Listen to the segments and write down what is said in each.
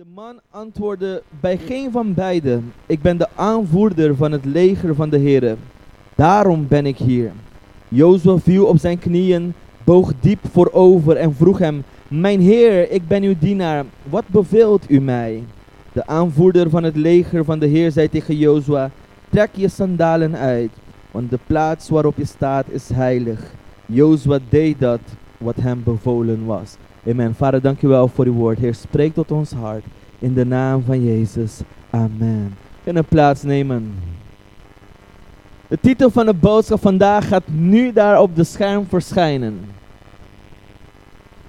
de man antwoordde bij geen van beiden. Ik ben de aanvoerder van het leger van de Heere. Daarom ben ik hier. Jozua viel op zijn knieën, boog diep voorover en vroeg hem: Mijn Heer, ik ben uw dienaar. Wat beveelt u mij? De aanvoerder van het leger van de Heer zei tegen Jozua: Trek je sandalen uit, want de plaats waarop je staat is heilig. Jozua deed dat wat hem bevolen was. Amen. Vader, dank u wel voor uw woord. Heer, spreek tot ons hart. In de naam van Jezus. Amen. Kunnen plaatsnemen. De titel van de boodschap vandaag gaat nu daar op de scherm verschijnen.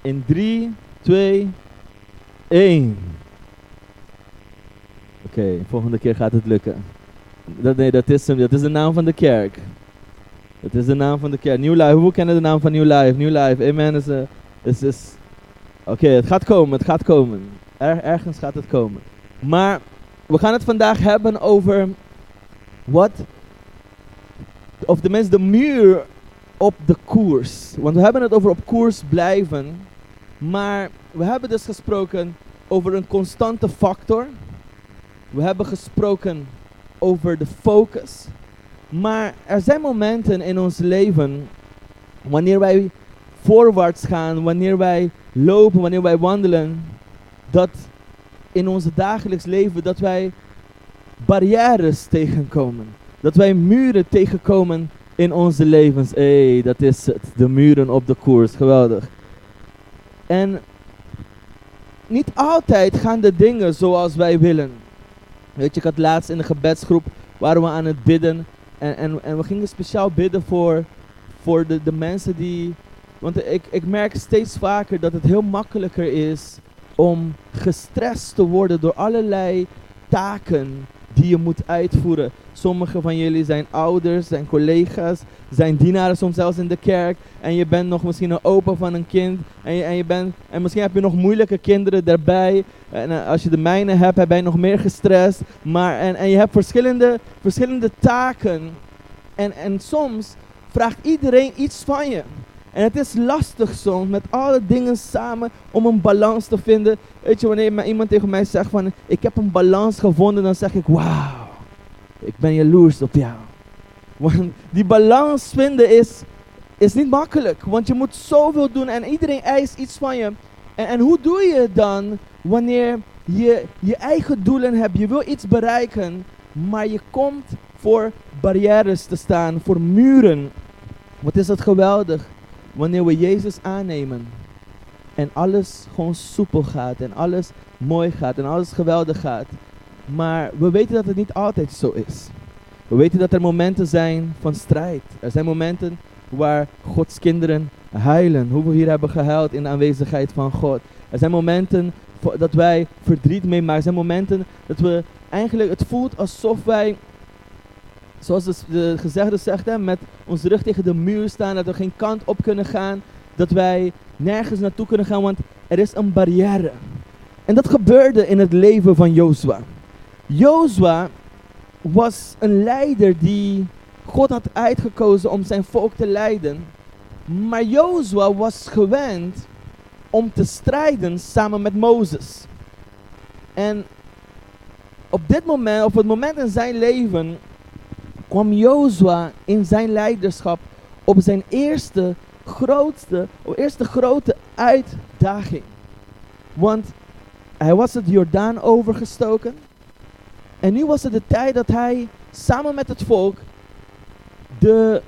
In 3, 2, 1. Oké, volgende keer gaat het lukken. Dat, nee, dat is hem. Dat is de naam van de kerk. Dat is de naam van de kerk. New Life. Hoe kennen de naam van New Life? New Life. Amen. Is, uh, is, is Oké, het gaat komen, het gaat komen. Er, ergens gaat het komen. Maar we gaan het vandaag hebben over wat, of tenminste de muur op de koers. Want we hebben het over op koers blijven. Maar we hebben dus gesproken over een constante factor. We hebben gesproken over de focus. Maar er zijn momenten in ons leven wanneer wij voorwaarts gaan, wanneer wij lopen, wanneer wij wandelen, dat in ons dagelijks leven dat wij barrières tegenkomen. Dat wij muren tegenkomen in onze levens. Hé, hey, dat is het. De muren op de koers. Geweldig. En niet altijd gaan de dingen zoals wij willen. Weet je, ik had laatst in de gebedsgroep, waren we aan het bidden. En, en, en we gingen speciaal bidden voor, voor de, de mensen die want ik, ik merk steeds vaker dat het heel makkelijker is om gestrest te worden door allerlei taken die je moet uitvoeren. Sommige van jullie zijn ouders, zijn collega's, zijn dienaren soms zelfs in de kerk. En je bent nog misschien een opa van een kind. En, je, en, je bent, en misschien heb je nog moeilijke kinderen daarbij. En uh, als je de mijne hebt, ben je nog meer gestrest. Maar, en, en je hebt verschillende, verschillende taken. En, en soms vraagt iedereen iets van je. En het is lastig soms met alle dingen samen om een balans te vinden. Weet je, wanneer iemand tegen mij zegt van ik heb een balans gevonden, dan zeg ik wauw, ik ben jaloers op jou. Want die balans vinden is, is niet makkelijk, want je moet zoveel doen en iedereen eist iets van je. En, en hoe doe je het dan wanneer je je eigen doelen hebt, je wil iets bereiken, maar je komt voor barrières te staan, voor muren. Wat is dat geweldig wanneer we Jezus aannemen en alles gewoon soepel gaat en alles mooi gaat en alles geweldig gaat. Maar we weten dat het niet altijd zo is. We weten dat er momenten zijn van strijd. Er zijn momenten waar Gods kinderen huilen. Hoe we hier hebben gehuild in de aanwezigheid van God. Er zijn momenten dat wij verdriet meemaken. Er zijn momenten dat we eigenlijk, het voelt alsof wij zoals de, de gezegde zegt, hè, met ons rug tegen de muur staan, dat we geen kant op kunnen gaan, dat wij nergens naartoe kunnen gaan, want er is een barrière. En dat gebeurde in het leven van Jozua. Jozua was een leider die God had uitgekozen om zijn volk te leiden. Maar Jozua was gewend om te strijden samen met Mozes. En op dit moment, op het moment in zijn leven, kwam Jozua in zijn leiderschap op zijn eerste grootste, eerste grote uitdaging. Want hij was het Jordaan overgestoken. En nu was het de tijd dat hij samen met het volk de,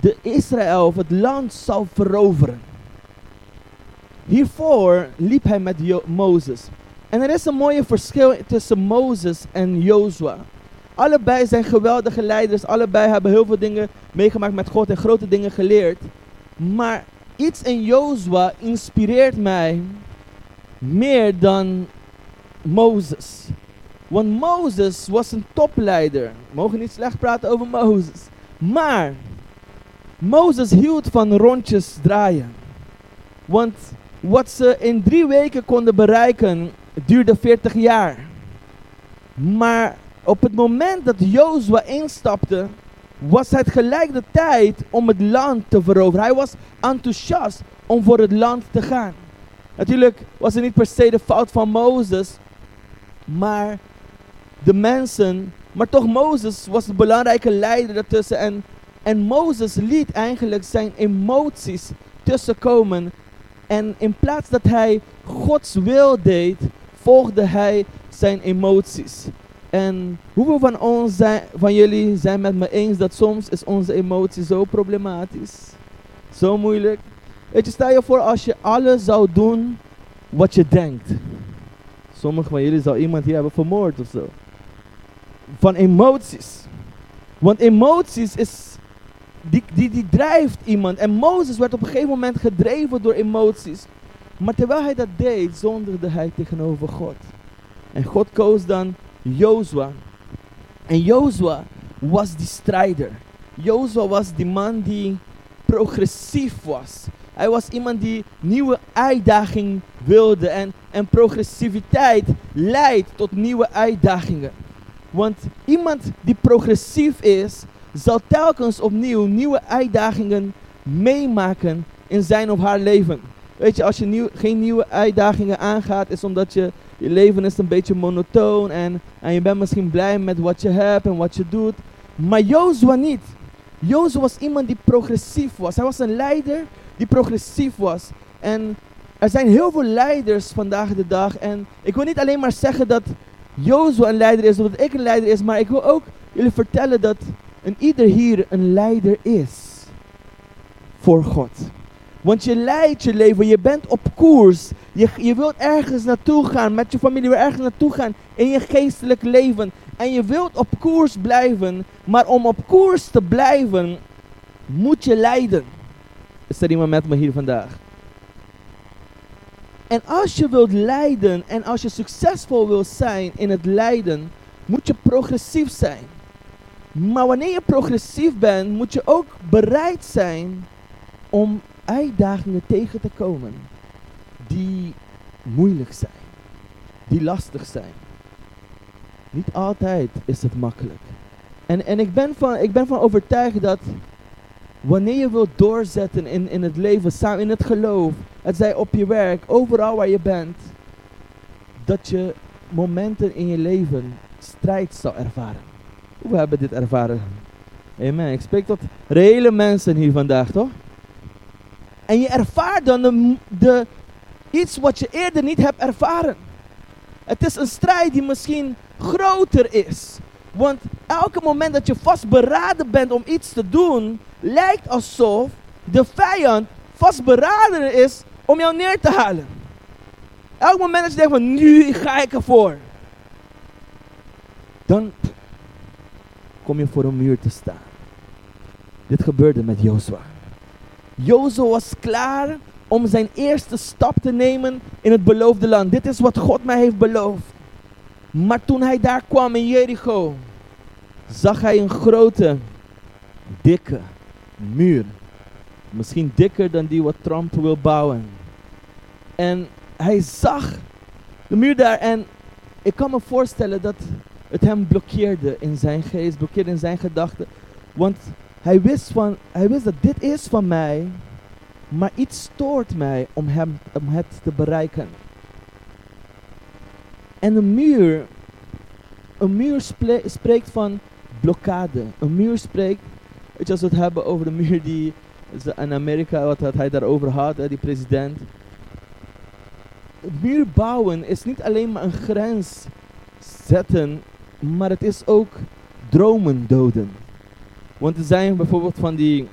de Israël, of het land, zou veroveren. Hiervoor liep hij met jo Mozes. En er is een mooie verschil tussen Mozes en Jozua. Allebei zijn geweldige leiders. Allebei hebben heel veel dingen meegemaakt met God en grote dingen geleerd. Maar iets in Jozua inspireert mij meer dan Mozes. Want Mozes was een topleider. We mogen niet slecht praten over Mozes. Maar Mozes hield van rondjes draaien. Want wat ze in drie weken konden bereiken, duurde 40 jaar. Maar op het moment dat Jozua instapte, was het gelijk de tijd om het land te veroveren. Hij was enthousiast om voor het land te gaan. Natuurlijk was het niet per se de fout van Mozes, maar de mensen. Maar toch, Mozes was de belangrijke leider daartussen. En, en Mozes liet eigenlijk zijn emoties tussenkomen. En in plaats dat hij Gods wil deed, volgde hij zijn emoties. En hoeveel van, ons zijn, van jullie zijn met me eens dat soms is onze emotie zo problematisch? Zo moeilijk. Weet je, stel je voor als je alles zou doen wat je denkt. Sommigen van jullie zou iemand hier hebben vermoord of zo. Van emoties. Want emoties is, die, die, die drijft iemand. En Mozes werd op een gegeven moment gedreven door emoties. Maar terwijl hij dat deed, zonderde hij tegenover God. En God koos dan Jozua. En Jozua was die strijder. Jozua was die man die progressief was. Hij was iemand die nieuwe uitdaging wilde. En, en progressiviteit leidt tot nieuwe uitdagingen. Want iemand die progressief is, zal telkens opnieuw nieuwe uitdagingen meemaken in zijn of haar leven. Weet je, als je nieuw, geen nieuwe uitdagingen aangaat, is omdat je, je leven is een beetje monotoon en, en je bent misschien blij met wat je hebt en wat je doet. Maar Jozua niet. Jozua was iemand die progressief was. Hij was een leider die progressief was. En er zijn heel veel leiders vandaag de dag. En ik wil niet alleen maar zeggen dat Jozua een leider is, of dat ik een leider is, maar ik wil ook jullie vertellen dat een ieder hier een leider is voor God. Want je leidt je leven, je bent op koers. Je, je wilt ergens naartoe gaan, met je familie wil ergens naartoe gaan in je geestelijk leven. En je wilt op koers blijven, maar om op koers te blijven, moet je leiden. Is er iemand met me hier vandaag? En als je wilt leiden en als je succesvol wilt zijn in het leiden, moet je progressief zijn. Maar wanneer je progressief bent, moet je ook bereid zijn om uitdagingen tegen te komen die moeilijk zijn, die lastig zijn. Niet altijd is het makkelijk. En, en ik, ben van, ik ben van overtuigd dat wanneer je wilt doorzetten in, in het leven, samen in het geloof, het zij op je werk, overal waar je bent, dat je momenten in je leven strijd zal ervaren. We hebben dit ervaren. Amen. Ik spreek tot reële mensen hier vandaag, toch? En je ervaart dan de, iets wat je eerder niet hebt ervaren. Het is een strijd die misschien groter is. Want elke moment dat je vastberaden bent om iets te doen, lijkt alsof de vijand vastberaden is om jou neer te halen. Elk moment dat je denkt van nu ga ik ervoor. Dan kom je voor een muur te staan. Dit gebeurde met Jozua. Jozua was klaar om zijn eerste stap te nemen in het beloofde land. Dit is wat God mij heeft beloofd. Maar toen hij daar kwam in Jericho, zag hij een grote, dikke muur. Misschien dikker dan die wat Trump wil bouwen. En hij zag de muur daar en ik kan me voorstellen dat het hem blokkeerde in zijn geest, blokkeerde in zijn gedachten. Want hij wist, van, hij wist dat dit is van mij, maar iets stoort mij om, hem, om het te bereiken. En een muur, een muur spreekt van blokkade. Een muur spreekt, weet je, als we het hebben over de muur die in Amerika, wat, hij daarover had, die president. Muur bouwen is niet alleen maar een grens zetten, maar het is ook dromen doden. Want er zijn bijvoorbeeld van die,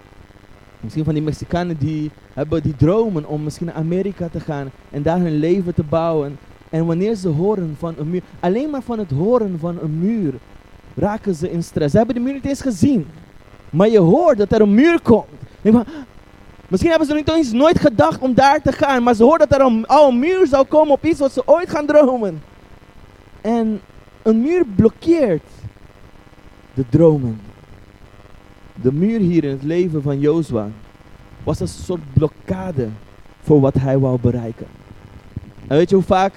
misschien van die Mexicanen die hebben die dromen om misschien naar Amerika te gaan en daar hun leven te bouwen. En wanneer ze horen van een muur, alleen maar van het horen van een muur, raken ze in stress. Ze hebben de muur niet eens gezien. Maar je hoort dat er een muur komt. Misschien hebben ze niet eens nooit gedacht om daar te gaan. Maar ze horen dat er een, een muur zou komen op iets wat ze ooit gaan dromen. En een muur blokkeert de dromen. De muur hier in het leven van Jozua was een soort blokkade voor wat hij wou bereiken. En weet je hoe vaak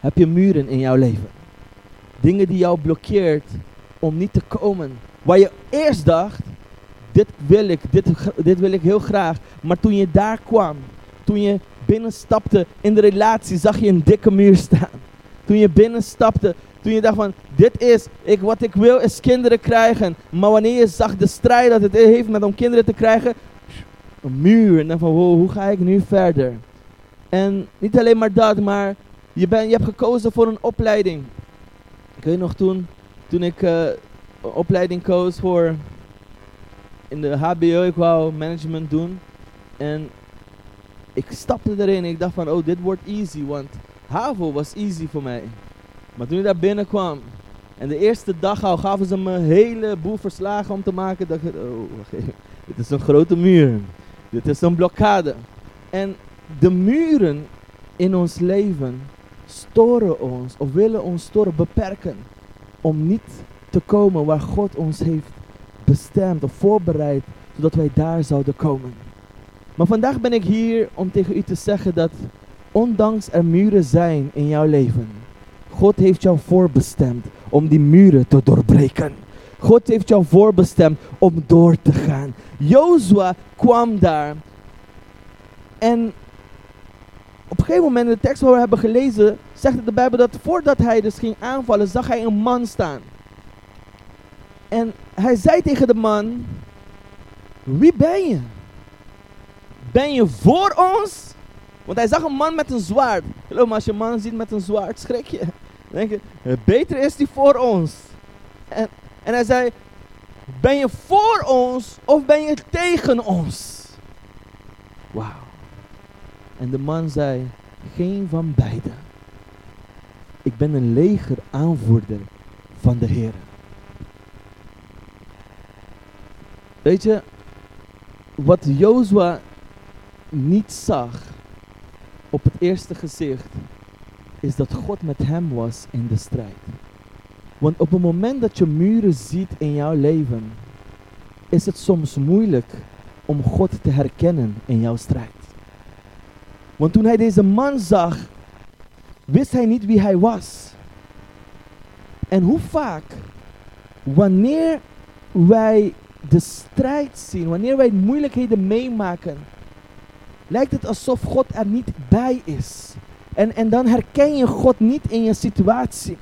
heb je muren in jouw leven? Dingen die jou blokkeert om niet te komen. Waar je eerst dacht, dit wil ik, dit, dit wil ik heel graag. Maar toen je daar kwam, toen je binnenstapte in de relatie, zag je een dikke muur staan. Toen je binnenstapte, toen je dacht van, dit is, ik, wat ik wil is kinderen krijgen. Maar wanneer je zag de strijd dat het heeft met om kinderen te krijgen, een muur. En dan van, wow, hoe ga ik nu verder? En niet alleen maar dat, maar je, ben, je hebt gekozen voor een opleiding. Ik weet nog toen, toen ik uh, een opleiding koos voor in de HBO, ik wou management doen. En ik stapte erin en ik dacht van, oh, dit wordt easy, want HAVO was easy voor mij. Maar toen ik daar binnenkwam en de eerste dag al gaven ze me een heleboel verslagen om te maken, dacht ik, oh, dit is een grote muur. Dit is een blokkade. En de muren in ons leven storen ons of willen ons storen, beperken. Om niet te komen waar God ons heeft bestemd of voorbereid, zodat wij daar zouden komen. Maar vandaag ben ik hier om tegen u te zeggen dat ondanks er muren zijn in jouw leven, God heeft jou voorbestemd om die muren te doorbreken. God heeft jou voorbestemd om door te gaan. Jozua kwam daar en op een gegeven moment in de tekst waar we hebben gelezen, zegt de Bijbel dat voordat hij dus ging aanvallen, zag hij een man staan. En hij zei tegen de man, wie ben je? Ben je voor ons? Want hij zag een man met een zwaard. Hallo, maar als je een man ziet met een zwaard, schrik je. Denk je, beter is die voor ons. En, en hij zei, ben je voor ons of ben je tegen ons? Wauw. En de man zei, geen van beiden. Ik ben een leger aanvoerder van de Heer. Weet je, wat Jozua niet zag op het eerste gezicht, is dat God met hem was in de strijd. Want op het moment dat je muren ziet in jouw leven, is het soms moeilijk om God te herkennen in jouw strijd. Want toen hij deze man zag, wist hij niet wie hij was. En hoe vaak, wanneer wij de strijd zien, wanneer wij moeilijkheden meemaken, lijkt het alsof God er niet bij is. En, en dan herken je God niet in je situatie.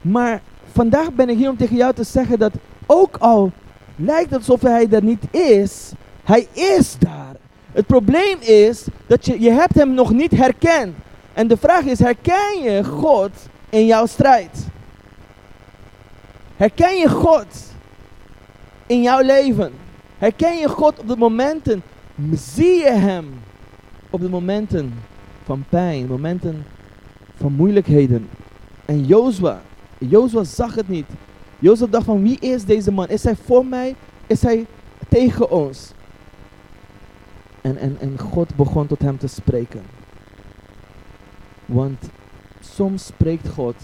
Maar vandaag ben ik hier om tegen jou te zeggen dat ook al lijkt het alsof hij er niet is, hij is daar. Het probleem is dat je, je hebt hem nog niet herkend. En de vraag is, herken je God in jouw strijd? Herken je God in jouw leven? Herken je God op de momenten? Zie je hem op de momenten van pijn, momenten van moeilijkheden? En Jozua, Jozua zag het niet. Jozua dacht van wie is deze man? Is hij voor mij? Is hij tegen ons? En, en, en God begon tot hem te spreken. Want soms spreekt God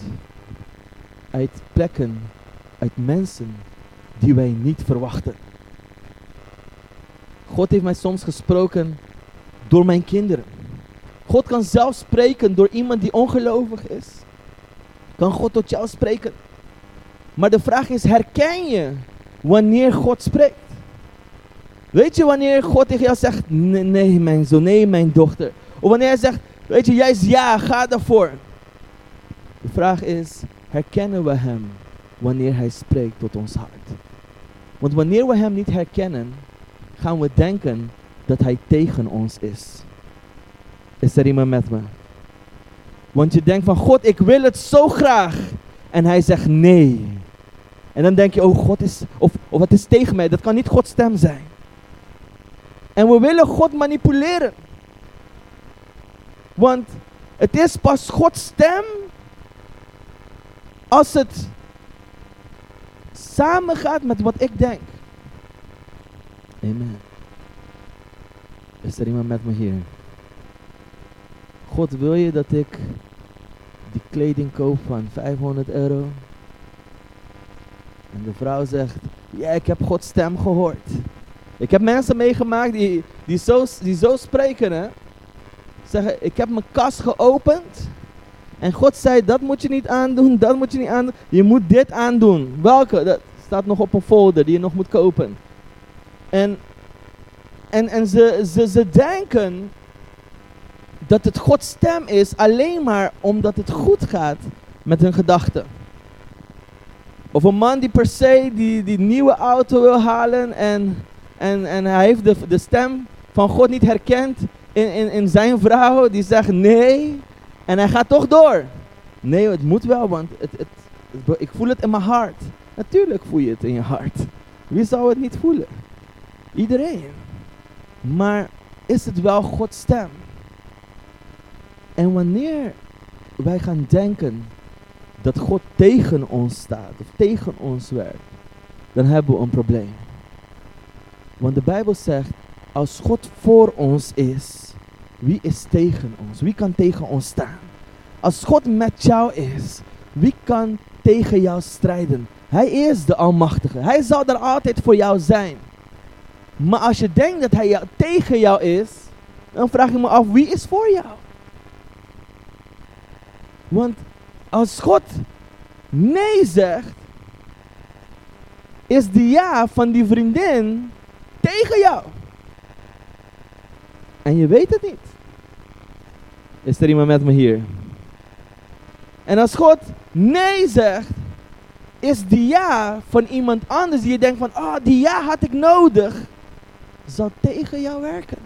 uit plekken, uit mensen die wij niet verwachten. God heeft mij soms gesproken door mijn kinderen. God kan zelf spreken door iemand die ongelovig is. Kan God tot jou spreken. Maar de vraag is, herken je wanneer God spreekt? Weet je wanneer God tegen jou zegt, nee, mijn zoon, nee mijn dochter. Of wanneer hij zegt, weet je, juist ja, ga daarvoor. De vraag is, herkennen we hem wanneer hij spreekt tot ons hart? Want wanneer we hem niet herkennen, gaan we denken dat hij tegen ons is. Is er iemand met me? Want je denkt van God, ik wil het zo graag. En hij zegt nee. En dan denk je, oh God is, of, of het is tegen mij. Dat kan niet Gods stem zijn. En we willen God manipuleren. Want het is pas Gods stem als het samengaat met wat ik denk. Amen. Is er iemand met me hier? God, wil je dat ik die kleding koop van 500 euro? En de vrouw zegt, ja, ik heb Gods stem gehoord. Ik heb mensen meegemaakt die, die, zo, die zo spreken, hè. Zeggen, ik heb mijn kast geopend. En God zei, dat moet je niet aandoen, dat moet je niet aandoen. Je moet dit aandoen. Welke? Dat staat nog op een folder die je nog moet kopen. En, en, en ze, ze, ze denken dat het Gods stem is alleen maar omdat het goed gaat met hun gedachten. Of een man die per se die, die nieuwe auto wil halen en, en, en hij heeft de, de stem van God niet herkend in, in, in zijn vrouw die zegt nee en hij gaat toch door. Nee, het moet wel, want het, het, ik voel het in mijn hart. Natuurlijk voel je het in je hart. Wie zou het niet voelen? Iedereen. Maar is het wel Gods stem? En wanneer wij gaan denken dat God tegen ons staat of tegen ons werkt, dan hebben we een probleem. Want de Bijbel zegt, als God voor ons is, wie is tegen ons? Wie kan tegen ons staan? Als God met jou is, wie kan tegen jou strijden? Hij is de Almachtige. Hij zal er altijd voor jou zijn. Maar als je denkt dat hij jou, tegen jou is, dan vraag je me af, wie is voor jou? Want als God nee zegt, is de ja van die vriendin tegen jou. En je weet het niet. Is er iemand met me hier? En als God nee zegt, is die ja van iemand anders die je denkt van, oh, die ja had ik nodig, zal tegen jou werken.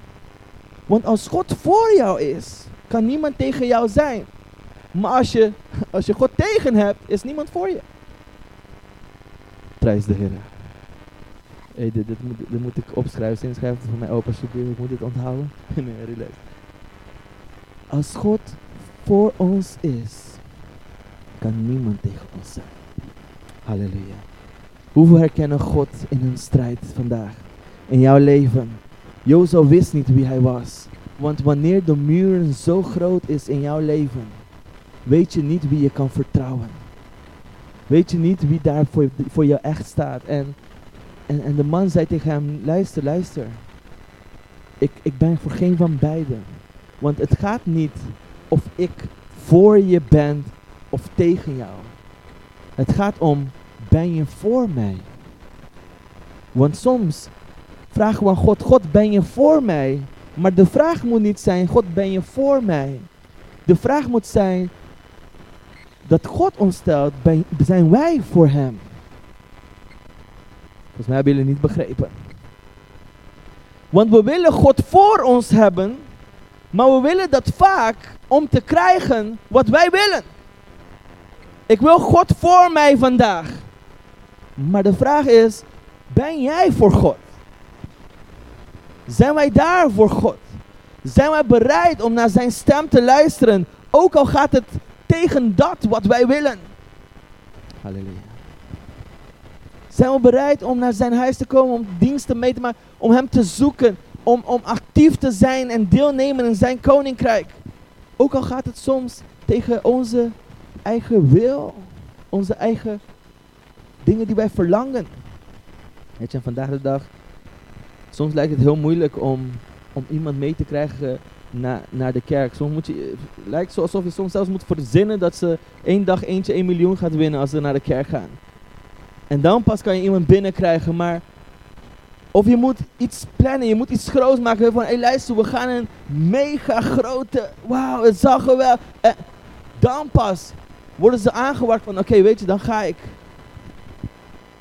Want als God voor jou is, kan niemand tegen jou zijn. Maar als je, als je God tegen hebt, is niemand voor je. Prijs de Heer. Hey, dit, moet, dit moet ik opschrijven. Zin schrijf het voor mij op alsjeblieft. Ik moet dit onthouden. nee, relax. Als God voor ons is, kan niemand tegen ons zijn. Halleluja. Hoeveel herkennen God in hun strijd vandaag? In jouw leven. Jozef wist niet wie hij was. Want wanneer de muren zo groot is in jouw leven, weet je niet wie je kan vertrouwen. Weet je niet wie daar voor, voor jou echt staat. En, en, en de man zei tegen hem, luister, luister. Ik, ik ben voor geen van beiden. Want het gaat niet of ik voor je ben of tegen jou. Het gaat om, ben je voor mij? Want soms vragen we aan God, God ben je voor mij? Maar de vraag moet niet zijn, God ben je voor mij? De vraag moet zijn, dat God ons stelt, zijn wij voor hem? Volgens mij hebben jullie niet begrepen. Want we willen God voor ons hebben, maar we willen dat vaak om te krijgen wat wij willen. Ik wil God voor mij vandaag. Maar de vraag is, ben jij voor God? Zijn wij daar voor God? Zijn wij bereid om naar zijn stem te luisteren, ook al gaat het tegen dat wat wij willen? Halleluja. Zijn we bereid om naar zijn huis te komen, om diensten mee te maken, om hem te zoeken, om, om actief te zijn en deelnemen in zijn koninkrijk? Ook al gaat het soms tegen onze eigen wil, onze eigen dingen die wij verlangen. Weet je, vandaag de dag, soms lijkt het heel moeilijk om, om iemand mee te krijgen na, naar de kerk. Soms moet je, het lijkt zo alsof je soms zelfs moet verzinnen dat ze één dag eentje 1 miljoen gaat winnen als ze naar de kerk gaan. En dan pas kan je iemand binnenkrijgen, maar of je moet iets plannen, je moet iets groots maken van, hé hey, luister, we gaan een mega grote, wauw, het geweldig. En dan pas worden ze aangewacht van, oké, weet je, dan ga ik.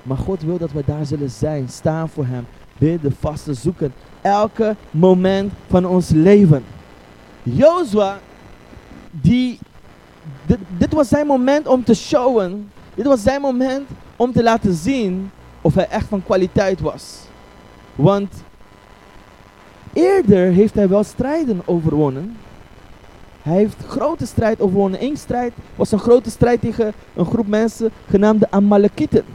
Maar God wil dat we daar zullen zijn, staan voor hem, bidden, vasten, zoeken. Elke moment van ons leven. Jozua, die, dit, dit was zijn moment om te showen. Dit was zijn moment om te laten zien of hij echt van kwaliteit was. Want eerder heeft hij wel strijden overwonnen. Hij heeft grote strijd overwonnen. Eén strijd was een grote strijd tegen een groep mensen genaamd de Amalekieten.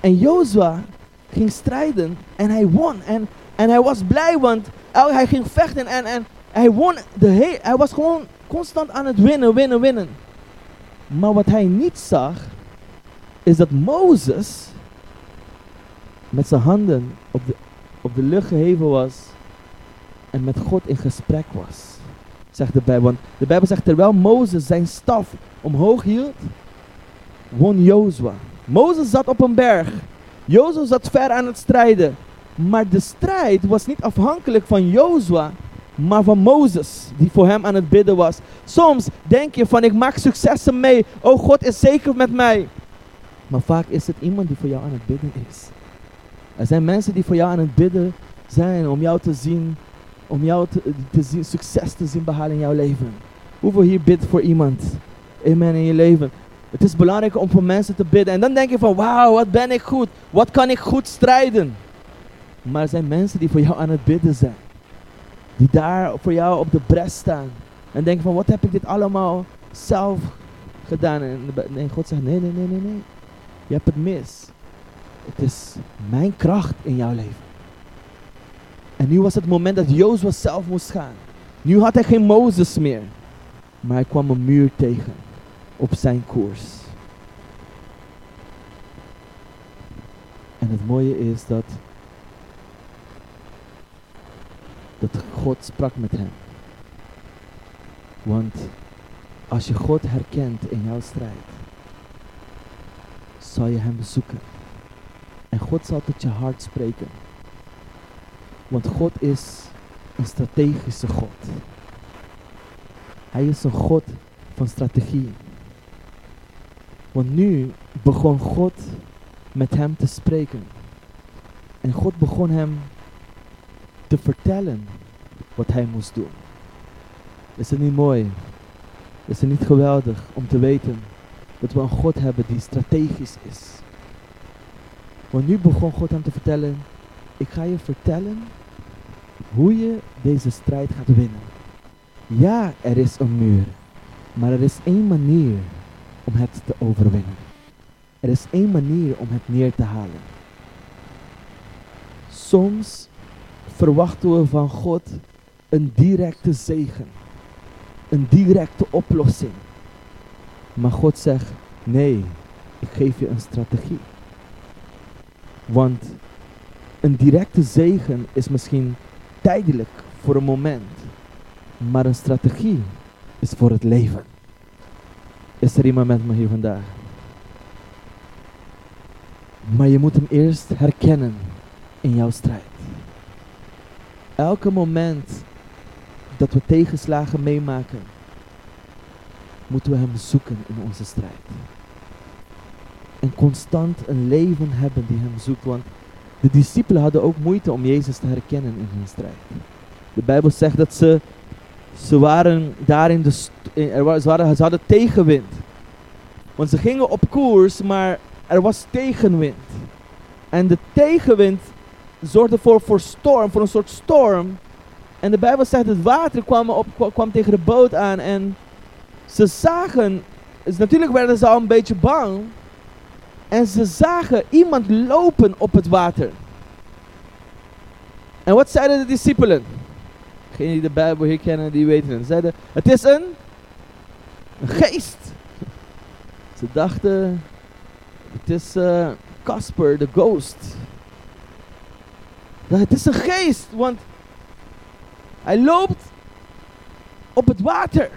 En Jozua ging strijden en hij won. En, en hij was blij, want hij ging vechten en, en hij won. De hij was gewoon constant aan het winnen, winnen, winnen. Maar wat hij niet zag, is dat Mozes met zijn handen op de, op de lucht geheven was en met God in gesprek was. Zegt de Bijbel. Want de Bijbel zegt terwijl Mozes zijn staf omhoog hield, won Jozua. Mozes zat op een berg. Jozef zat ver aan het strijden. Maar de strijd was niet afhankelijk van Jozua, maar van Mozes, die voor hem aan het bidden was. Soms denk je van ik maak successen mee. Oh, God is zeker met mij. Maar vaak is het iemand die voor jou aan het bidden is. Er zijn mensen die voor jou aan het bidden zijn om jou te zien, om jou te, zien, succes te zien behalen in jouw leven. Hoeveel hier bidt voor iemand? Amen in je leven. Het is belangrijk om voor mensen te bidden. En dan denk je van, wauw, wat ben ik goed? Wat kan ik goed strijden? Maar er zijn mensen die voor jou aan het bidden zijn. Die daar voor jou op de bres staan. En denken van, wat heb ik dit allemaal zelf gedaan? En God zegt, nee, nee, nee, nee, nee. Je hebt het mis. Het is mijn kracht in jouw leven. En nu was het moment dat Jozua zelf moest gaan. Nu had hij geen Mozes meer. Maar hij kwam een muur tegen op zijn koers. En het mooie is dat, dat God sprak met hem. Want als je God herkent in jouw strijd, zal je hem bezoeken. En God zal tot je hart spreken. Want God is een strategische God. Hij is een God van strategie. Want nu begon God met hem te spreken. En God begon hem te vertellen wat hij moest doen. Is het niet mooi? Is het niet geweldig om te weten dat we een God hebben die strategisch is? Want nu begon God hem te vertellen, ik ga je vertellen hoe je deze strijd gaat winnen. Ja, er is een muur, maar er is één manier om het te overwinnen. Er is één manier om het neer te halen. Soms verwachten we van God een directe zegen, een directe oplossing. Maar God zegt, nee, ik geef je een strategie. Want een directe zegen is misschien tijdelijk voor een moment, maar een strategie is voor het leven. Is er iemand met me hier vandaag? Maar je moet hem eerst herkennen in jouw strijd. Elke moment dat we tegenslagen meemaken, moeten we hem zoeken in onze strijd. En constant een leven hebben die hem zoekt. Want de discipelen hadden ook moeite om Jezus te herkennen in hun strijd. De Bijbel zegt dat ze, ze waren daar in de, er ze, waren, ze hadden tegenwind. Want ze gingen op koers, maar er was tegenwind. En de tegenwind zorgde voor, voor storm, voor een soort storm. En de Bijbel zegt het water kwam, op, kwam tegen de boot aan. En ze zagen, dus natuurlijk werden ze al een beetje bang. En ze zagen iemand lopen op het water. En wat zeiden de discipelen? Degenen die de Bijbel hier kennen, die weten het. Ze zeiden, het is een, een geest. Ze dachten, het is uh, Casper, de ghost. Het is een geest, want hij loopt op het water.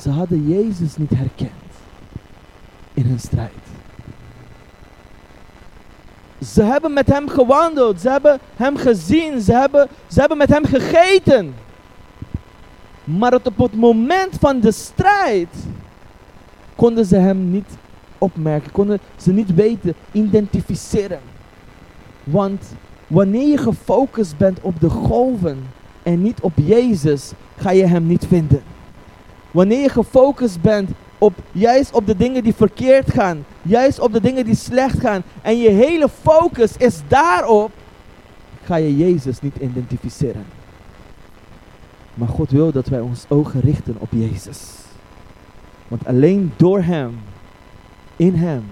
Ze hadden Jezus niet herkend in hun strijd. Ze hebben met hem gewandeld, ze hebben hem gezien, ze hebben, ze hebben met hem gegeten. Maar op het moment van de strijd konden ze hem niet opmerken, konden ze niet weten, identificeren. Want wanneer je gefocust bent op de golven en niet op Jezus, ga je hem niet vinden. Wanneer je gefocust bent op juist op de dingen die verkeerd gaan, juist op de dingen die slecht gaan en je hele focus is daarop, ga je Jezus niet identificeren. Maar God wil dat wij ons ogen richten op Jezus. Want alleen door Hem, in Hem,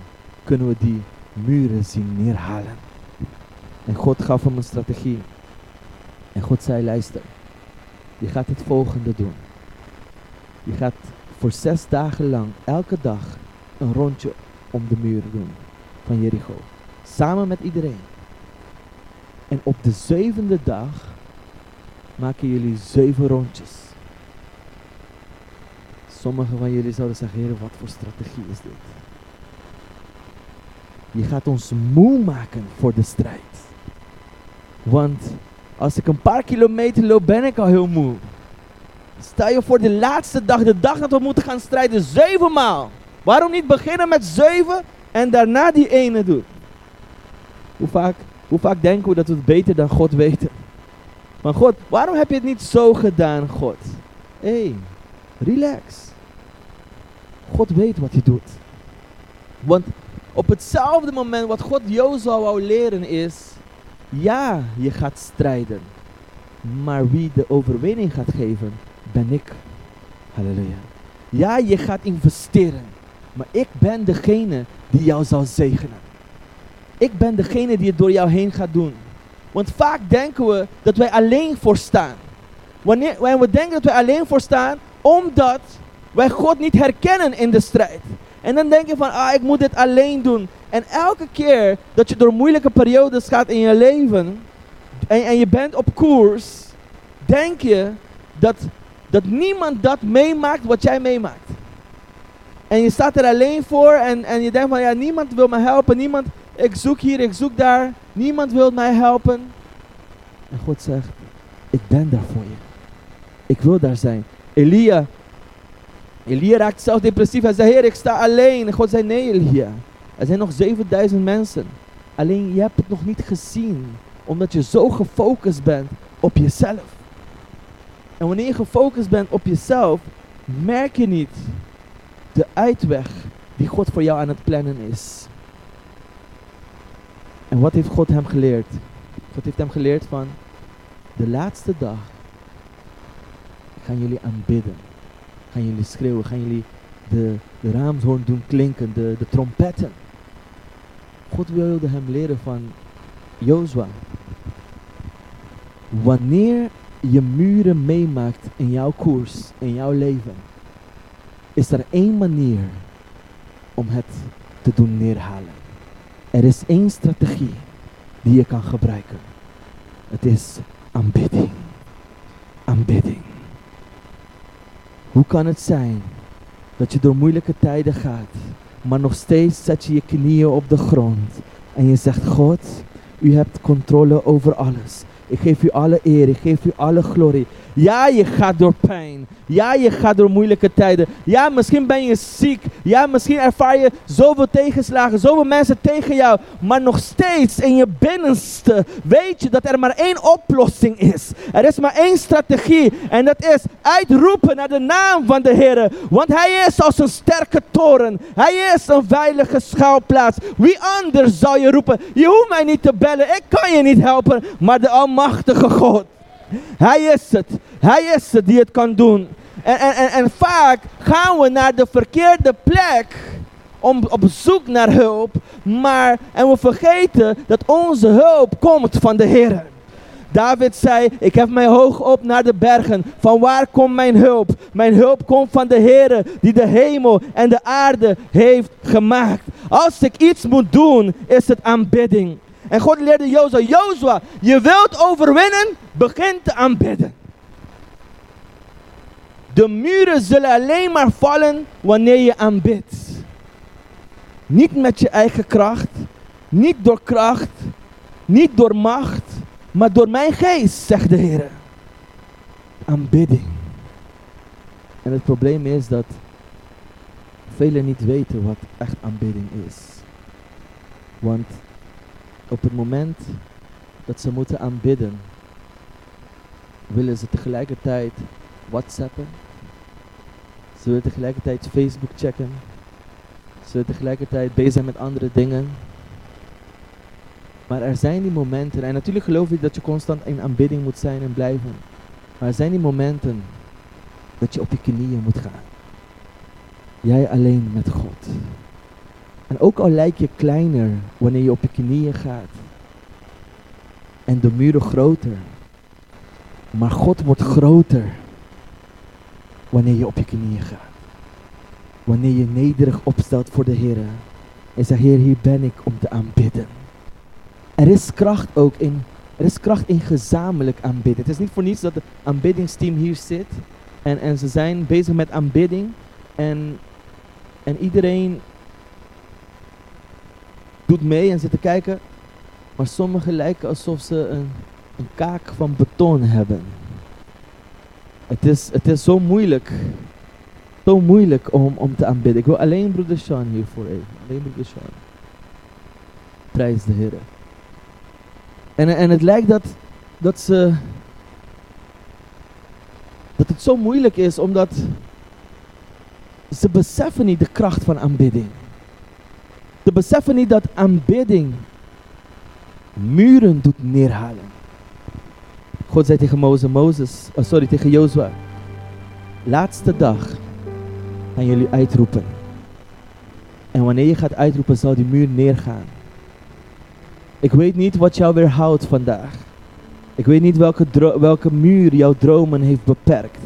kunnen we die muren zien neerhalen. En God gaf hem een strategie. En God zei, luister, je gaat het volgende doen. Je gaat voor zes dagen lang, elke dag, een rondje om de muren doen van Jericho. Samen met iedereen. En op de zevende dag maken jullie zeven rondjes. Sommigen van jullie zouden zeggen, Heer, wat voor strategie is dit? Je gaat ons moe maken voor de strijd. Want als ik een paar kilometer loop, ben ik al heel moe. Stel je voor de laatste dag, de dag dat we moeten gaan strijden, zeven maal. Waarom niet beginnen met zeven en daarna die ene doen? Hoe vaak, hoe vaak denken we dat we het beter dan God weten? Maar God, waarom heb je het niet zo gedaan, God? Hé, hey, relax. God weet wat hij doet. Want op hetzelfde moment wat God Jozua wou leren is, ja, je gaat strijden. Maar wie de overwinning gaat geven, ben ik. Halleluja. Ja, je gaat investeren. Maar ik ben degene die jou zal zegenen. Ik ben degene die het door jou heen gaat doen. Want vaak denken we dat wij alleen voor staan. Wanneer, wanneer we denken dat wij alleen voor staan, omdat wij God niet herkennen in de strijd. En dan denk je van, ah, ik moet dit alleen doen. En elke keer dat je door moeilijke periodes gaat in je leven en, en je bent op koers, denk je dat, dat niemand dat meemaakt wat jij meemaakt. En je staat er alleen voor en, en je denkt van, ja, niemand wil me helpen, niemand, ik zoek hier, ik zoek daar, niemand wil mij helpen. En God zegt, ik ben daar voor je. Ik wil daar zijn. Elia, Elia raakt zelf depressief. Hij zei, Heer, ik sta alleen. En God zei, nee Elia. Er zijn nog 7000 mensen. Alleen je hebt het nog niet gezien. Omdat je zo gefocust bent op jezelf. En wanneer je gefocust bent op jezelf, merk je niet de uitweg die God voor jou aan het plannen is. En wat heeft God hem geleerd? God heeft hem geleerd van de laatste dag gaan jullie aanbidden. Gaan jullie schreeuwen, gaan jullie de, de raamshoorn doen klinken, de, de trompetten. God wilde hem leren van Jozua. Wanneer je muren meemaakt in jouw koers, in jouw leven, is er één manier om het te doen neerhalen. Er is één strategie die je kan gebruiken. Het is aanbidding. Aanbidding. Hoe kan het zijn dat je door moeilijke tijden gaat, maar nog steeds zet je je knieën op de grond en je zegt, God, u hebt controle over alles. Ik geef u alle eer, ik geef u alle glorie. Ja, je gaat door pijn. Ja, je gaat door moeilijke tijden. Ja, misschien ben je ziek. Ja, misschien ervaar je zoveel tegenslagen, zoveel mensen tegen jou. Maar nog steeds in je binnenste weet je dat er maar één oplossing is. Er is maar één strategie. En dat is uitroepen naar de naam van de Heer. Want Hij is als een sterke toren. Hij is een veilige schuilplaats. Wie anders zou je roepen? Je hoeft mij niet te bellen. Ik kan je niet helpen. Maar de Almachtige God. Hij is het. Hij is het die het kan doen. En, en, en, en vaak gaan we naar de verkeerde plek om op zoek naar hulp. Maar, en we vergeten dat onze hulp komt van de Heer. David zei, ik heb mij hoog op naar de bergen. Van waar komt mijn hulp? Mijn hulp komt van de Heer die de hemel en de aarde heeft gemaakt. Als ik iets moet doen, is het aanbidding. En God leerde Jozua, Jozua, je wilt overwinnen, begin te aanbidden. De muren zullen alleen maar vallen wanneer je aanbidt. Niet met je eigen kracht, niet door kracht, niet door macht, maar door mijn geest, zegt de Heer. Aanbidding. En het probleem is dat velen niet weten wat echt aanbidding is. Want op het moment dat ze moeten aanbidden, willen ze tegelijkertijd WhatsAppen. Ze willen tegelijkertijd Facebook checken. Ze willen tegelijkertijd bezig zijn met andere dingen. Maar er zijn die momenten, en natuurlijk geloof ik dat je constant in aanbidding moet zijn en blijven. Maar er zijn die momenten dat je op je knieën moet gaan. Jij alleen met God. En ook al lijk je kleiner wanneer je op je knieën gaat. En de muren groter. Maar God wordt groter wanneer je op je knieën gaat. Wanneer je nederig opstelt voor de Heer. En zegt, Heer, hier ben ik om te aanbidden. Er is kracht ook in, er is kracht in gezamenlijk aanbidden. Het is niet voor niets dat het aanbiddingsteam hier zit. En, en ze zijn bezig met aanbidding. En, en iedereen doet mee en zit te kijken. Maar sommigen lijken alsof ze een, een kaak van beton hebben. Het is, het is zo moeilijk. Zo moeilijk om, om te aanbidden. Ik wil alleen broeder Sean hiervoor even. Alleen broeder Sean. Prijs de Heer. En, en het lijkt dat, dat ze. Dat het zo moeilijk is omdat ze beseffen niet de kracht van aanbidding. Ze beseffen niet dat aanbidding muren doet neerhalen. God zei tegen Mozes, oh sorry, tegen Jozua. Laatste dag gaan jullie uitroepen. En wanneer je gaat uitroepen, zal die muur neergaan. Ik weet niet wat jou weerhoudt vandaag. Ik weet niet welke, welke muur jouw dromen heeft beperkt.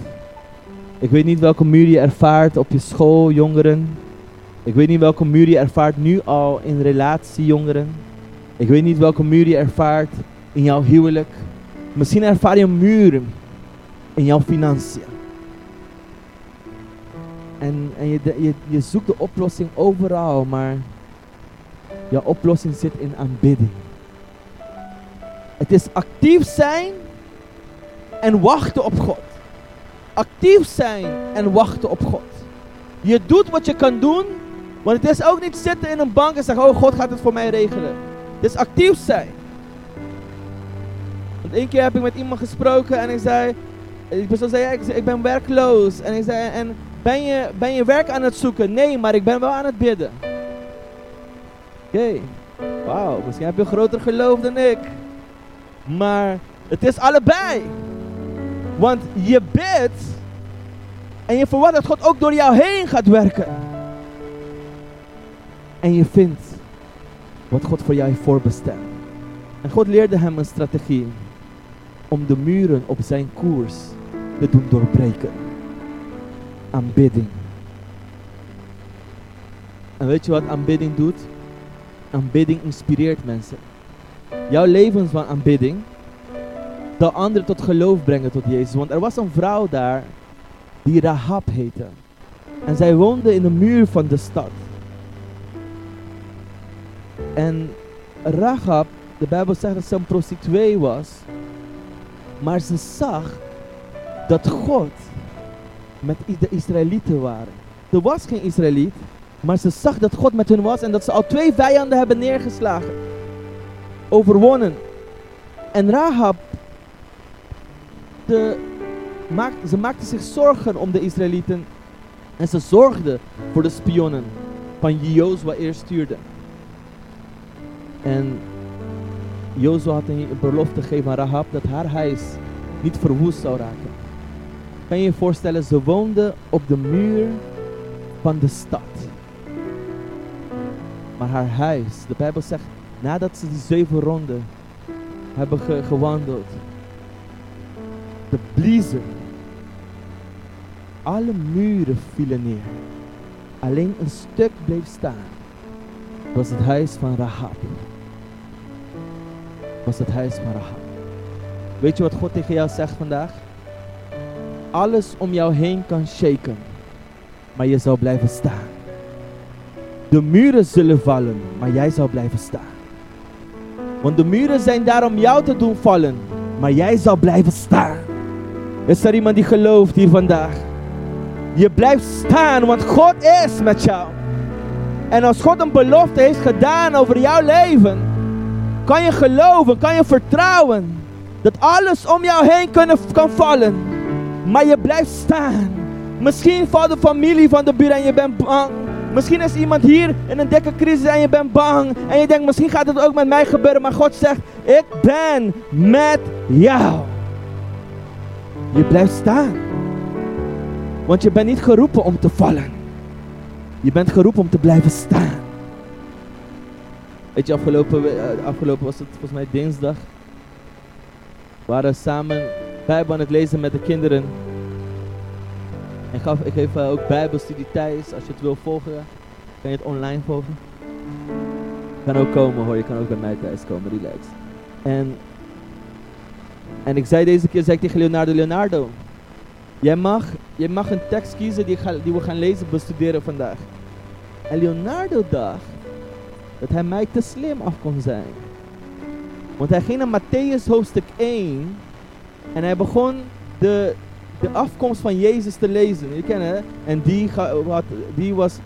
Ik weet niet welke muur je ervaart op je school, jongeren. Ik weet niet welke muur je ervaart nu al in relatie, jongeren. Ik weet niet welke muur je ervaart in jouw huwelijk. Misschien ervaar je muur in jouw financiën. En, en je, je, je zoekt de oplossing overal, maar jouw oplossing zit in aanbidding. Het is actief zijn en wachten op God. Actief zijn en wachten op God. Je doet wat je kan doen, want het is ook niet zitten in een bank en zeggen, oh God gaat het voor mij regelen. Het is actief zijn. Want één keer heb ik met iemand gesproken en ik zei, die persoon zei, ik, ik ben werkloos. En ik zei, en ben je, ben je werk aan het zoeken? Nee, maar ik ben wel aan het bidden. Oké, wauw, misschien heb je groter geloof dan ik. Maar het is allebei. Want je bidt en je verwacht dat God ook door jou heen gaat werken. En je vindt wat God voor jou heeft voorbestemd. En God leerde hem een strategie om de muren op zijn koers te doen doorbreken. Aanbidding. En weet je wat aanbidding doet? Aanbidding inspireert mensen. Jouw leven van aanbidding de anderen tot geloof brengen tot Jezus. Want er was een vrouw daar die Rahab heette. En zij woonde in de muur van de stad. En Rahab, de Bijbel zegt dat ze een prostituee was. Maar ze zag dat God met de Israëlieten waren. Er was geen Israëliet, maar ze zag dat God met hen was en dat ze al twee vijanden hebben neergeslagen. Overwonnen. En Rahab de, ze maakten zich zorgen om de Israëlieten. En ze zorgden voor de spionnen van Jozua eerst stuurde. En Jozua had een belofte gegeven aan Rahab dat haar huis niet verwoest zou raken. Kan je je voorstellen, ze woonde op de muur van de stad. Maar haar huis, de Bijbel zegt, nadat ze die zeven ronden hebben gewandeld, de bliezen. Alle muren vielen neer. Alleen een stuk bleef staan. Was het huis van Rahab. Was het huis van. Weet je wat God tegen jou zegt vandaag? Alles om jou heen kan shaken. Maar je zal blijven staan. De muren zullen vallen, maar jij zal blijven staan. Want de muren zijn daar om jou te doen vallen, maar jij zal blijven staan. Is er iemand die gelooft hier vandaag? Je blijft staan, want God is met jou. En als God een belofte heeft gedaan over jouw leven, kan je geloven, kan je vertrouwen dat alles om jou heen kan, kan vallen. Maar je blijft staan. Misschien valt de familie van de buren en je bent bang. Misschien is iemand hier in een dikke crisis en je bent bang. En je denkt, misschien gaat het ook met mij gebeuren. Maar God zegt, ik ben met jou. Je blijft staan. Want je bent niet geroepen om te vallen. Je bent geroepen om te blijven staan. Weet je, afgelopen, eh, afgelopen was het volgens mij dinsdag. We waren samen Bijbel aan het lezen met de kinderen. En gaf, ik geef ook Bijbelstudie thuis. Als je het wil volgen, kan je het online volgen. Kan ook komen hoor, je kan ook bij mij thuis komen, relax. En en ik zei deze keer zei ik tegen Leonardo, Leonardo, jij mag, jij mag een tekst kiezen die, die we gaan lezen, bestuderen vandaag. En Leonardo dacht dat hij mij te slim af kon zijn. Want hij ging naar Matthäus hoofdstuk 1 en hij begon de, de afkomst van Jezus te lezen. Je kent hè? En die, had, die was,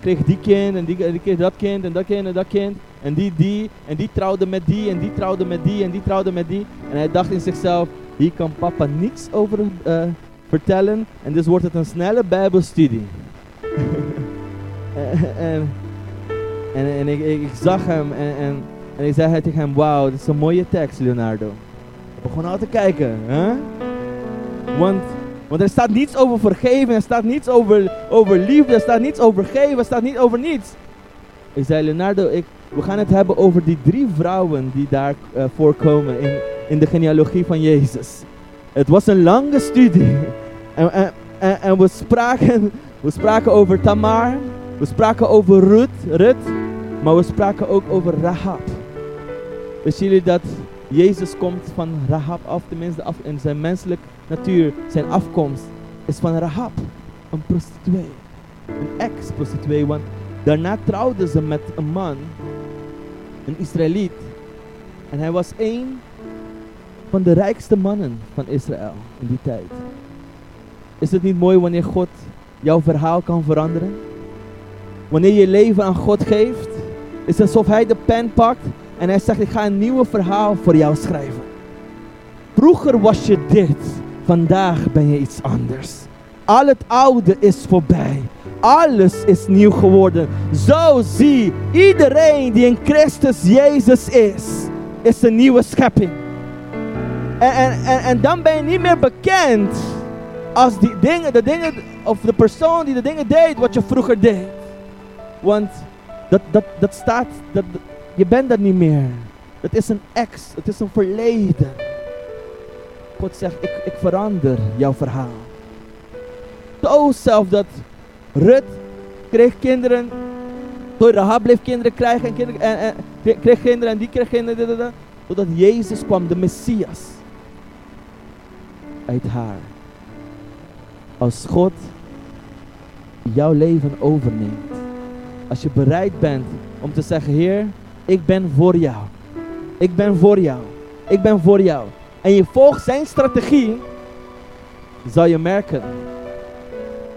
kreeg die kind en die, die kreeg dat kind en dat kind en dat kind. En die, die, en die trouwde met die en die trouwde met die en die trouwde met die. En hij dacht in zichzelf, hier kan papa niets over uh, vertellen. En dus wordt het een snelle bijbelstudie. en, en ik, ik, ik, zag hem en, en, en ik zei tegen hem, wauw, dit is een mooie tekst Leonardo. Ik begon al te kijken. Hè? Want, want er staat niets over vergeven, er staat niets over, over liefde, er staat niets over geven, er staat niet over niets. Ik zei, Leonardo, ik, we gaan het hebben over die drie vrouwen die daar uh, voorkomen in, in de genealogie van Jezus. Het was een lange studie. En, en, en, en, we, spraken, we spraken over Tamar, we spraken over Ruth, Ruth, maar we spraken ook over Rahab. Wisten jullie dat Jezus komt van Rahab af, tenminste af in zijn menselijke natuur, zijn afkomst is van Rahab, een prostituee, een ex-prostituee, want daarna trouwde ze met een man een Israëliet. En hij was een van de rijkste mannen van Israël in die tijd. Is het niet mooi wanneer God jouw verhaal kan veranderen? Wanneer je leven aan God geeft, is het alsof hij de pen pakt en hij zegt: Ik ga een nieuw verhaal voor jou schrijven. Vroeger was je dit, vandaag ben je iets anders. Al het oude is voorbij. Alles is nieuw geworden. Zo zie iedereen die in Christus Jezus is, is een nieuwe schepping. En, en, en, en dan ben je niet meer bekend als die dingen, de dingen, of de persoon die de dingen deed wat je vroeger deed. Want dat, dat, dat staat, dat, je bent dat niet meer. Het is een ex, het is een verleden. God zegt, ik, ik verander jouw verhaal. Zo zelf dat Rut kreeg kinderen. Door Rahab bleef kinderen krijgen en, kinderen, en, en kreeg kinderen en die kreeg kinderen. Totdat Jezus kwam, de Messias. Uit haar. Als God jouw leven overneemt. Als je bereid bent om te zeggen, Heer, ik ben voor jou. Ik ben voor jou. Ik ben voor jou. En je volgt zijn strategie, zal je merken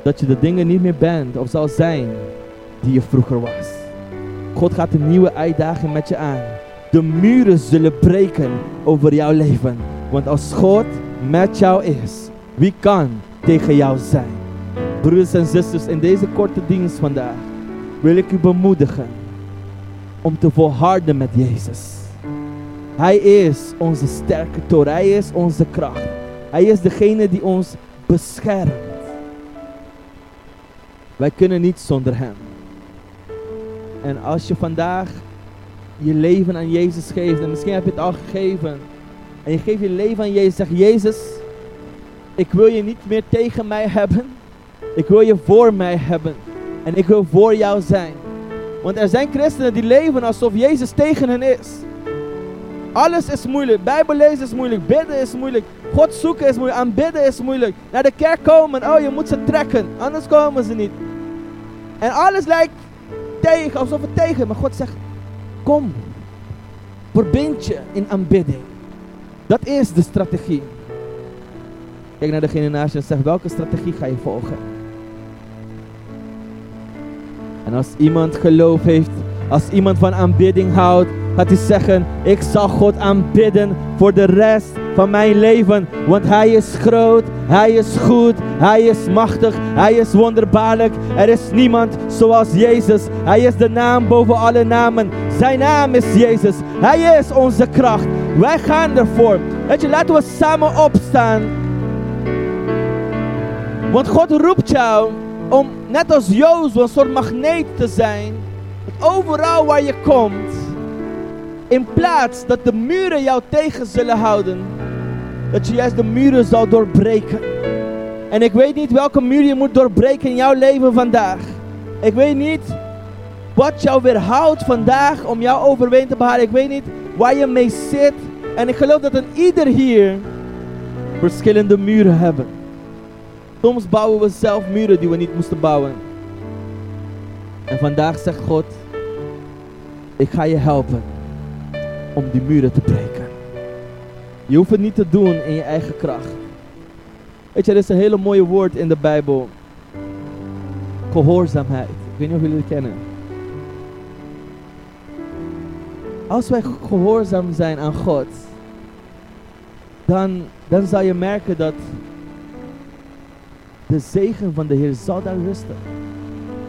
dat je de dingen niet meer bent of zal zijn die je vroeger was. God gaat een nieuwe uitdaging met je aan. De muren zullen breken over jouw leven. Want als God met jou is, wie kan tegen jou zijn? Broeders en zusters, in deze korte dienst vandaag wil ik u bemoedigen om te volharden met Jezus. Hij is onze sterke toren. Hij is onze kracht. Hij is degene die ons beschermt. Wij kunnen niet zonder Hem. En als je vandaag je leven aan Jezus geeft, en misschien heb je het al gegeven, en je geeft je leven aan Jezus, zeg Jezus, ik wil je niet meer tegen mij hebben, ik wil je voor mij hebben, en ik wil voor jou zijn. Want er zijn christenen die leven alsof Jezus tegen hen is. Alles is moeilijk. Bijbel lezen is moeilijk. Bidden is moeilijk. God zoeken is moeilijk. Aanbidden is moeilijk. Naar de kerk komen. Oh, je moet ze trekken. Anders komen ze niet. En alles lijkt tegen. Alsof het tegen. Maar God zegt. Kom. Verbind je in aanbidding. Dat is de strategie. Kijk naar degene naast je en zeg. Welke strategie ga je volgen? En als iemand geloof heeft. Als iemand van aanbidding houdt gaat hij zeggen, ik zal God aanbidden voor de rest van mijn leven. Want Hij is groot, Hij is goed, Hij is machtig, Hij is wonderbaarlijk. Er is niemand zoals Jezus. Hij is de naam boven alle namen. Zijn naam is Jezus. Hij is onze kracht. Wij gaan ervoor. Weet je, laten we samen opstaan. Want God roept jou om net als Jozef een soort magneet te zijn. Overal waar je komt in plaats dat de muren jou tegen zullen houden, dat je juist de muren zal doorbreken. En ik weet niet welke muur je moet doorbreken in jouw leven vandaag. Ik weet niet wat jou weerhoudt vandaag om jouw overwinning te behalen. Ik weet niet waar je mee zit. En ik geloof dat een ieder hier verschillende muren hebben. Soms bouwen we zelf muren die we niet moesten bouwen. En vandaag zegt God, ik ga je helpen om die muren te breken. Je hoeft het niet te doen in je eigen kracht. Weet je, er is een hele mooie woord in de Bijbel. Gehoorzaamheid. Ik weet niet of jullie het kennen. Als wij gehoorzaam zijn aan God, dan, dan zal je merken dat de zegen van de Heer zal daar rusten.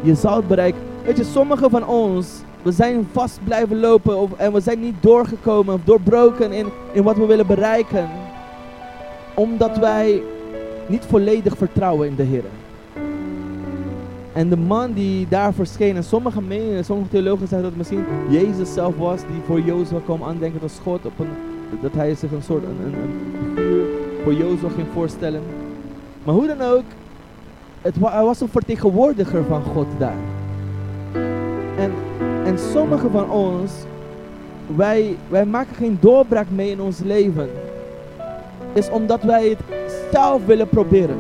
Je zal het bereiken. Weet je, sommigen van ons, we zijn vast blijven lopen of, en we zijn niet doorgekomen of doorbroken in, in wat we willen bereiken. Omdat wij niet volledig vertrouwen in de Heer. En de man die daar verscheen, en sommige sommige theologen zeggen dat het misschien Jezus zelf was die voor Jozua kwam aandenken als God, op een, dat hij zich een soort een, een, voor Jozua ging voorstellen. Maar hoe dan ook, het, was een vertegenwoordiger van God daar. En, en sommigen van ons, wij, wij maken geen doorbraak mee in ons leven. Is omdat wij het zelf willen proberen.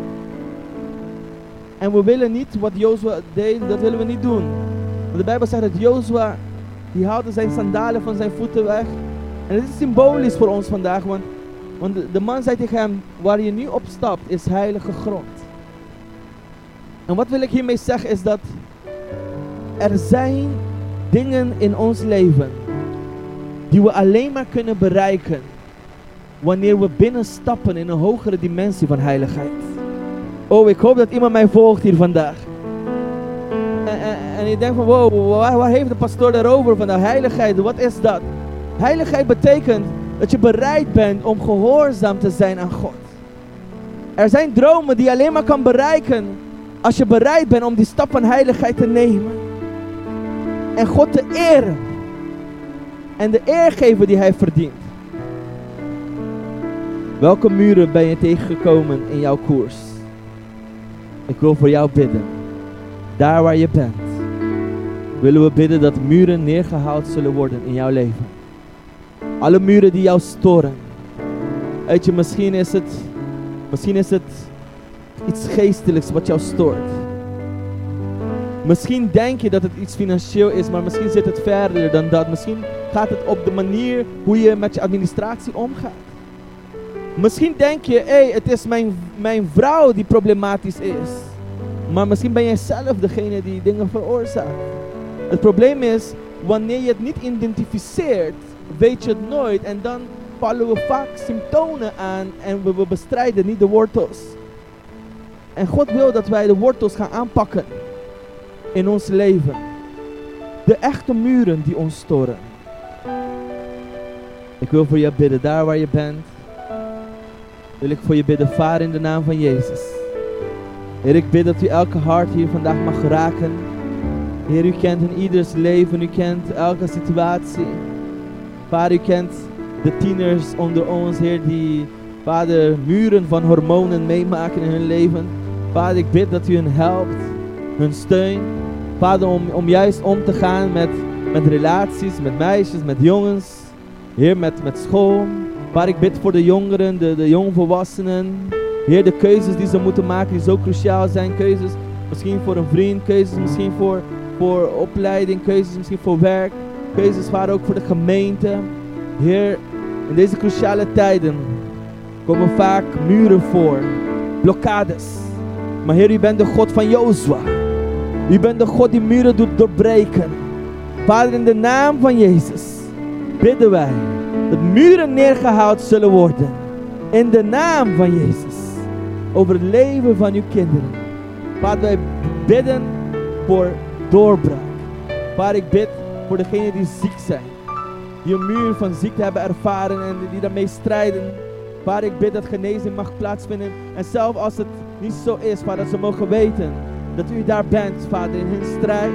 En we willen niet wat Jozua deed, dat willen we niet doen. Want de Bijbel zegt dat Jozua, die haalde zijn sandalen van zijn voeten weg. En het is symbolisch voor ons vandaag, want, want de, de man zei tegen hem, waar je nu op stapt is heilige grond. En wat wil ik hiermee zeggen is dat er zijn dingen in ons leven die we alleen maar kunnen bereiken wanneer we binnenstappen in een hogere dimensie van heiligheid. Oh, ik hoop dat iemand mij volgt hier vandaag. En, je denkt van, wow, waar heeft de pastoor daarover van de heiligheid? Wat is dat? Heiligheid betekent dat je bereid bent om gehoorzaam te zijn aan God. Er zijn dromen die je alleen maar kan bereiken als je bereid bent om die stap van heiligheid te nemen. En God te eren. En de eer geven die hij verdient. Welke muren ben je tegengekomen in jouw koers? Ik wil voor jou bidden. Daar waar je bent. Willen we bidden dat muren neergehaald zullen worden in jouw leven. Alle muren die jou storen. Weet je, misschien is het, misschien is het iets geestelijks wat jou stoort. Misschien denk je dat het iets financieel is, maar misschien zit het verder dan dat. Misschien gaat het op de manier hoe je met je administratie omgaat. Misschien denk je, hé, hey, het is mijn, mijn vrouw die problematisch is. Maar misschien ben jij zelf degene die dingen veroorzaakt. Het probleem is, wanneer je het niet identificeert, weet je het nooit. En dan vallen we vaak symptomen aan en we, we bestrijden niet de wortels. En God wil dat wij de wortels gaan aanpakken in ons leven. De echte muren die ons storen. Ik wil voor je bidden, daar waar je bent. Wil ik voor je bidden, vaar in de naam van Jezus. Heer, ik bid dat u elke hart hier vandaag mag raken. Heer, u kent in ieders leven, u kent elke situatie. Vader, u kent de tieners onder ons, Heer, die, Vader, muren van hormonen meemaken in hun leven. Vader, ik bid dat u hen helpt, hun steun. Vader, om, om juist om te gaan met, met relaties, met meisjes, met jongens. Heer, met, met school. Vader, ik bid voor de jongeren, de, de jongvolwassenen. Heer, de keuzes die ze moeten maken, die zo cruciaal zijn. Keuzes misschien voor een vriend, keuzes misschien voor, voor opleiding, keuzes misschien voor werk. Keuzes, Vader, ook voor de gemeente. Heer, in deze cruciale tijden komen vaak muren voor, blokkades. Maar Heer, u bent de God van Jozua. U bent de God die muren doet doorbreken. Vader, in de naam van Jezus bidden wij dat muren neergehaald zullen worden. In de naam van Jezus. Over het leven van uw kinderen. Vader, wij bidden voor doorbraak. Vader, ik bid voor degenen die ziek zijn. Die een muur van ziekte hebben ervaren en die daarmee strijden. Vader, ik bid dat genezing mag plaatsvinden. En zelf als het niet zo is, Vader, dat ze mogen weten dat u daar bent, Vader, in hun strijd.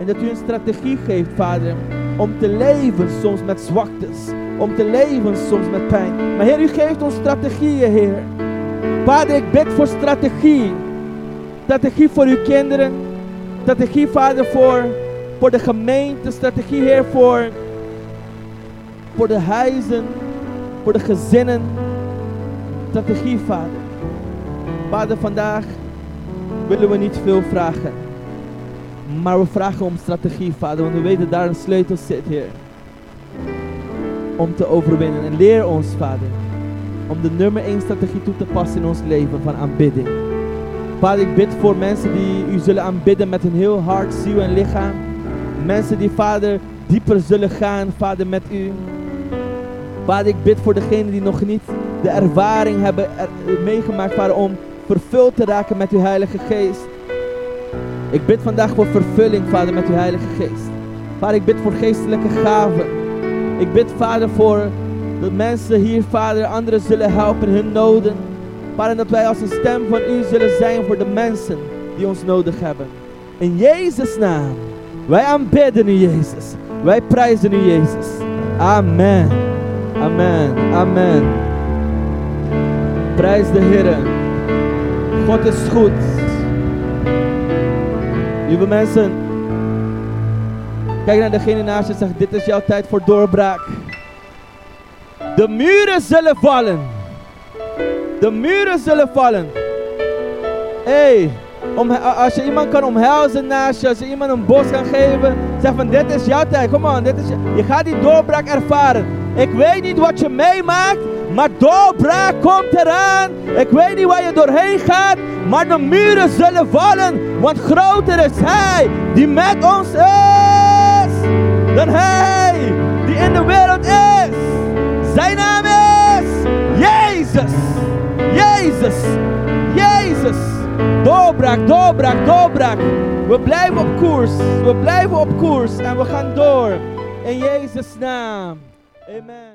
En dat u een strategie geeft, Vader, om te leven soms met zwaktes. Om te leven soms met pijn. Maar Heer, u geeft ons strategieën, Heer. Vader, ik bid voor strategie. Strategie voor uw kinderen. Strategie, Vader, voor, voor de gemeente. Strategie, Heer, voor, voor de huizen. Voor de gezinnen. Strategie, Vader. Vader, vandaag willen we niet veel vragen. Maar we vragen om strategie, Vader, want we weten daar een sleutel zit, Heer. Om te overwinnen. En leer ons, Vader, om de nummer 1 strategie toe te passen in ons leven van aanbidding. Vader, ik bid voor mensen die u zullen aanbidden met hun heel hart, ziel en lichaam. Mensen die, Vader, dieper zullen gaan, Vader, met u. Vader, ik bid voor degenen die nog niet de ervaring hebben er, meegemaakt, Vader, om vervuld te raken met uw Heilige Geest. Ik bid vandaag voor vervulling, Vader, met uw Heilige Geest. Vader, ik bid voor geestelijke gaven. Ik bid, Vader, voor dat mensen hier, Vader, anderen zullen helpen in hun noden. Vader, dat wij als een stem van u zullen zijn voor de mensen die ons nodig hebben. In Jezus' naam. Wij aanbidden u, Jezus. Wij prijzen u, Jezus. Amen. Amen. Amen. Prijs de Heer. God is goed. Lieve mensen, kijk naar degene naast je en zeg: Dit is jouw tijd voor doorbraak. De muren zullen vallen. De muren zullen vallen. Hey, als je iemand kan omhelzen naast je, als je iemand een bos kan geven, zeg van dit is jouw tijd, kom on, dit is, je gaat die doorbraak ervaren. Ik weet niet wat je meemaakt, maar doorbraak komt eraan. Ik weet niet waar je doorheen gaat, maar de muren zullen vallen. Want groter is Hij die met ons is dan Hij die in de wereld is. Zijn naam is Jezus. Jezus. Jezus. Doorbraak, doorbraak, doorbraak. We blijven op koers. We blijven op koers en we gaan door. In Jezus' naam. Amen.